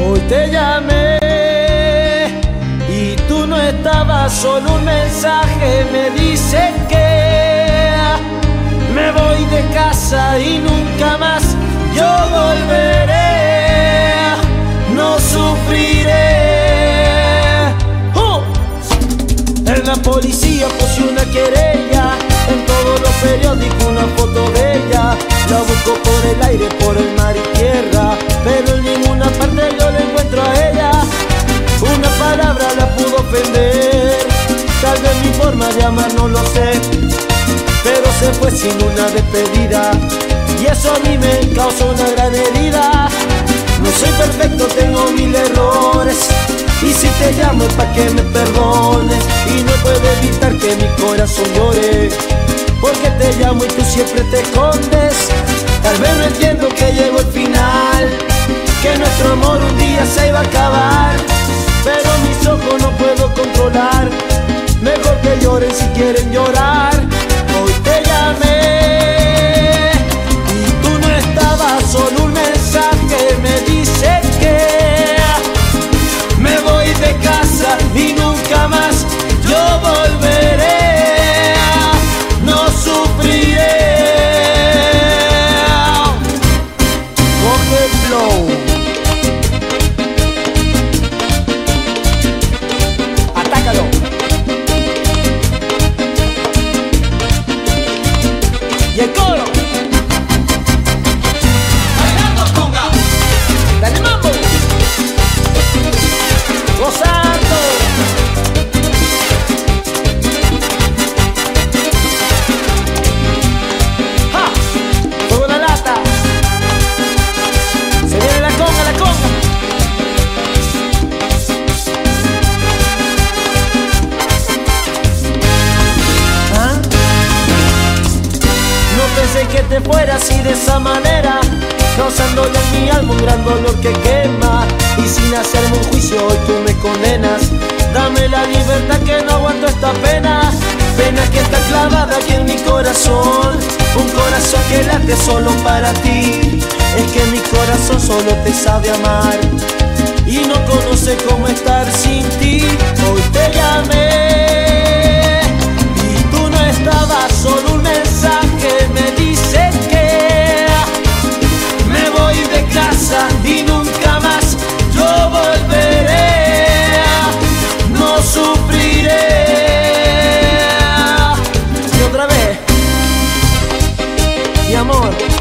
Hoy te llamé y tú no estabas, solo un mensaje me dice que me voy de casa y nunca más yo volveré, no sufriré. ¡Oh! En la policía puse una querella, en todos los periódicos una foto de ella. La busco por el aire, por forma de no lo sé, pero se fue sin una despedida. Y eso a mí me causó una gran herida. No soy perfecto, tengo mil errores. Y si te llamo es pa' que me perdones. Y no puedo evitar que mi corazón llore. Porque te llamo y tú siempre te escondes. Tal vez no entiendo que llegó el final. Que nuestro amor un día se iba a acabar lloren si quieren llorar Y el coro te fueras de esa manera Causándole a mi alma un gran dolor que quema. Y sin hacerme un juicio hoy tú me condenas. Dame la libertad que no aguanto esta pena. Pena que está clavada aquí en mi corazón. Un corazón que late solo para ti. Es que mi corazón solo te sabe amar. Y no conoce cómo estar sin amor,